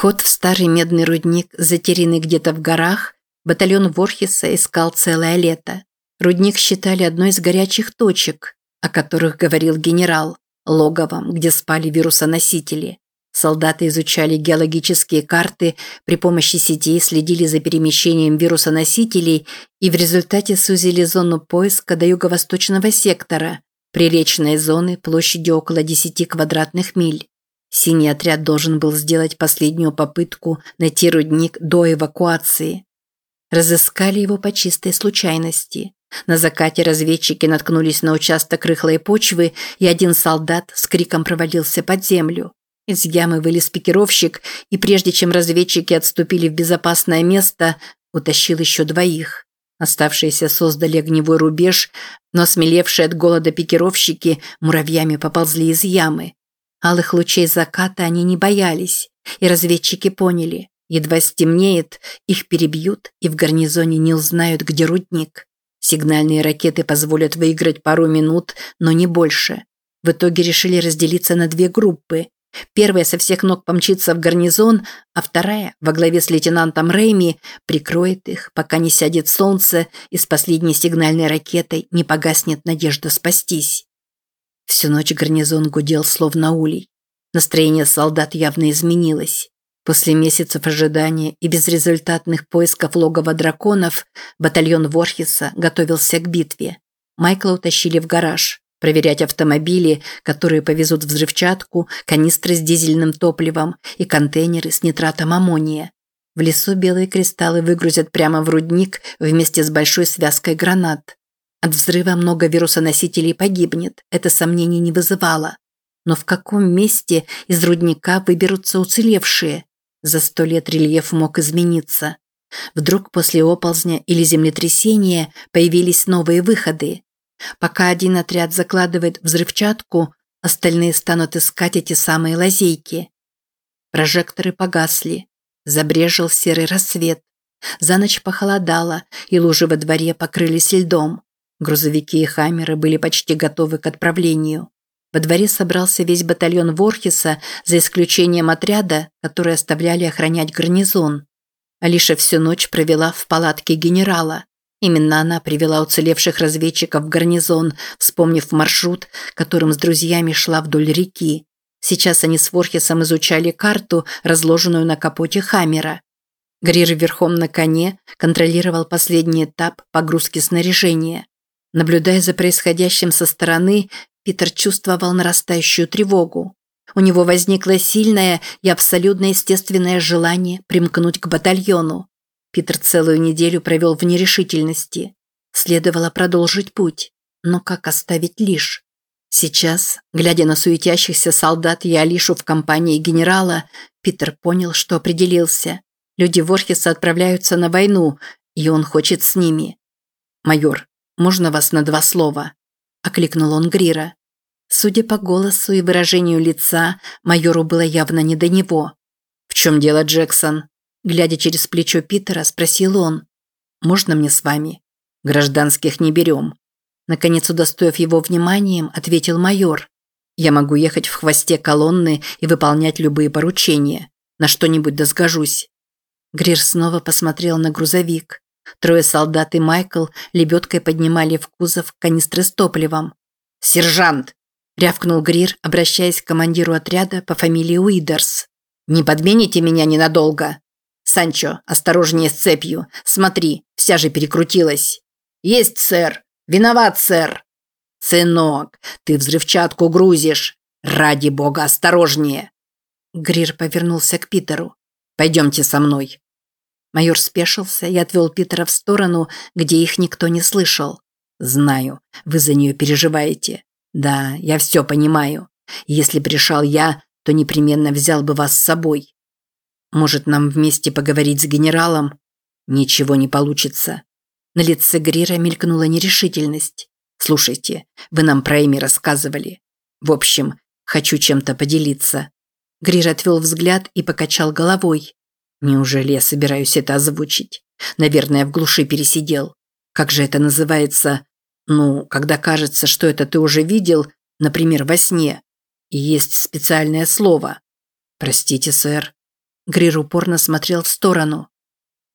Вход в старый медный рудник, затерянный где-то в горах, батальон Ворхиса искал целое лето. Рудник считали одной из горячих точек, о которых говорил генерал, логовом, где спали вирусоносители. Солдаты изучали геологические карты, при помощи сетей следили за перемещением вирусоносителей и в результате сузили зону поиска до юго-восточного сектора, приречной зоны площадью около 10 квадратных миль. Синий отряд должен был сделать последнюю попытку найти рудник до эвакуации. Разыскали его по чистой случайности. На закате разведчики наткнулись на участок рыхлой почвы, и один солдат с криком провалился под землю. Из ямы вылез пикировщик, и прежде чем разведчики отступили в безопасное место, утащил еще двоих. Оставшиеся создали огневой рубеж, но смелевшие от голода пикировщики муравьями поползли из ямы. Алых лучей заката они не боялись, и разведчики поняли, едва стемнеет, их перебьют и в гарнизоне не узнают, где рудник. Сигнальные ракеты позволят выиграть пару минут, но не больше. В итоге решили разделиться на две группы. Первая со всех ног помчится в гарнизон, а вторая, во главе с лейтенантом Рейми, прикроет их, пока не сядет солнце и с последней сигнальной ракетой не погаснет надежда спастись. Всю ночь гарнизон гудел словно улей. Настроение солдат явно изменилось. После месяцев ожидания и безрезультатных поисков логова драконов батальон Ворхиса готовился к битве. Майкла утащили в гараж проверять автомобили, которые повезут взрывчатку, канистры с дизельным топливом и контейнеры с нитратом аммония. В лесу белые кристаллы выгрузят прямо в рудник вместе с большой связкой гранат. От взрыва много вирусоносителей погибнет, это сомнений не вызывало. Но в каком месте из рудника выберутся уцелевшие? За сто лет рельеф мог измениться. Вдруг после оползня или землетрясения появились новые выходы. Пока один отряд закладывает взрывчатку, остальные станут искать эти самые лазейки. Прожекторы погасли. Забрежил серый рассвет. За ночь похолодало, и лужи во дворе покрылись льдом. Грузовики и хаммеры были почти готовы к отправлению. Во дворе собрался весь батальон Ворхиса, за исключением отряда, который оставляли охранять гарнизон. Алиша всю ночь провела в палатке генерала. Именно она привела уцелевших разведчиков в гарнизон, вспомнив маршрут, которым с друзьями шла вдоль реки. Сейчас они с Ворхисом изучали карту, разложенную на капоте Хаммера. Грир верхом на коне контролировал последний этап погрузки снаряжения. Наблюдая за происходящим со стороны, Питер чувствовал нарастающую тревогу. У него возникло сильное и абсолютно естественное желание примкнуть к батальону. Питер целую неделю провел в нерешительности. Следовало продолжить путь, но как оставить лишь? Сейчас, глядя на суетящихся солдат и Алишу в компании генерала, Питер понял, что определился. Люди Ворхеса отправляются на войну, и он хочет с ними. «Майор, можно вас на два слова?» – окликнул он Грира. Судя по голосу и выражению лица, майору было явно не до него. «В чем дело, Джексон?» Глядя через плечо Питера, спросил он. «Можно мне с вами?» «Гражданских не берем». Наконец, удостоив его вниманием, ответил майор. «Я могу ехать в хвосте колонны и выполнять любые поручения. На что-нибудь досгожусь». Грир снова посмотрел на грузовик. Трое солдат и Майкл лебедкой поднимали в кузов канистры с топливом. «Сержант!» – рявкнул Грир, обращаясь к командиру отряда по фамилии Уидерс. «Не подмените меня ненадолго!» «Санчо, осторожнее с цепью. Смотри, вся же перекрутилась». «Есть, сэр! Виноват, сэр!» «Сынок, ты взрывчатку грузишь! Ради бога, осторожнее!» Грир повернулся к Питеру. «Пойдемте со мной. Майор спешился и отвел Питера в сторону, где их никто не слышал. «Знаю, вы за нее переживаете. Да, я все понимаю. Если пришел я, то непременно взял бы вас с собой. Может, нам вместе поговорить с генералом? Ничего не получится». На лице Грира мелькнула нерешительность. «Слушайте, вы нам про Эми рассказывали. В общем, хочу чем-то поделиться». Грир отвел взгляд и покачал головой. Неужели я собираюсь это озвучить? Наверное, в глуши пересидел. Как же это называется? Ну, когда кажется, что это ты уже видел, например, во сне. И есть специальное слово. Простите, сэр. Грир упорно смотрел в сторону.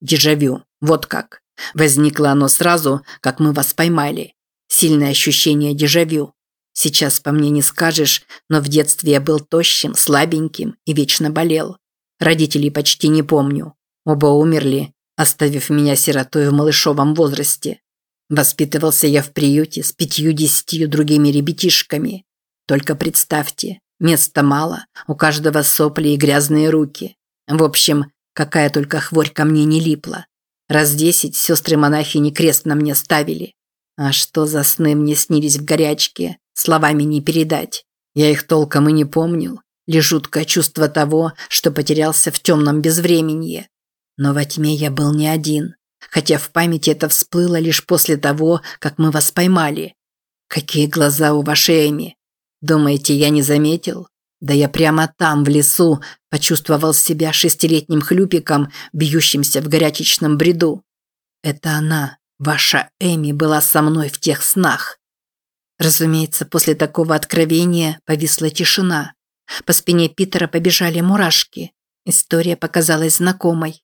Дежавю. Вот как. Возникло оно сразу, как мы вас поймали. Сильное ощущение дежавю. Сейчас по мне не скажешь, но в детстве я был тощим, слабеньким и вечно болел. Родителей почти не помню. Оба умерли, оставив меня сиротой в малышовом возрасте. Воспитывался я в приюте с пятью-десятью другими ребятишками. Только представьте, места мало, у каждого сопли и грязные руки. В общем, какая только хворь ко мне не липла. Раз десять сестры-монахини крест на мне ставили. А что за сны мне снились в горячке, словами не передать. Я их толком и не помнил. Лишь жуткое чувство того, что потерялся в темном безвременье. Но во тьме я был не один хотя в памяти это всплыло лишь после того, как мы вас поймали. Какие глаза у вашей Эми. Думаете, я не заметил? Да я прямо там, в лесу, почувствовал себя шестилетним хлюпиком, бьющимся в горячечном бреду. Это она, ваша Эми, была со мной в тех снах. Разумеется, после такого откровения повисла тишина. По спине Питера побежали мурашки. История показалась знакомой.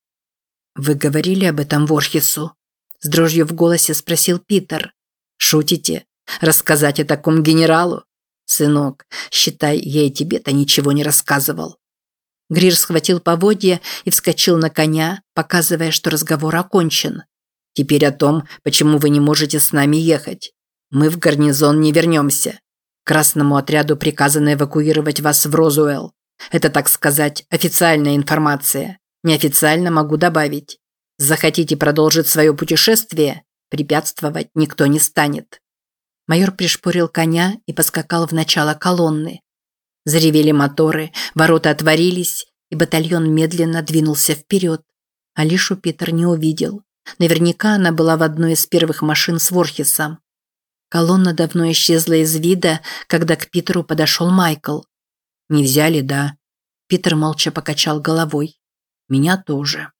«Вы говорили об этом Ворхису?» С дрожью в голосе спросил Питер. «Шутите? Рассказать о таком генералу? Сынок, считай, я и тебе-то ничего не рассказывал». Грир схватил поводья и вскочил на коня, показывая, что разговор окончен. «Теперь о том, почему вы не можете с нами ехать. Мы в гарнизон не вернемся. Красному отряду приказано эвакуировать вас в Розуэлл. Это, так сказать, официальная информация. Неофициально могу добавить. Захотите продолжить свое путешествие, препятствовать никто не станет. Майор пришпорил коня и поскакал в начало колонны. Заревели моторы, ворота отворились, и батальон медленно двинулся вперед. Алишу Питер не увидел. Наверняка она была в одной из первых машин с Ворхисом. Колонна давно исчезла из вида, когда к Питеру подошел Майкл. «Не взяли, да?» Питер молча покачал головой. Меня тоже.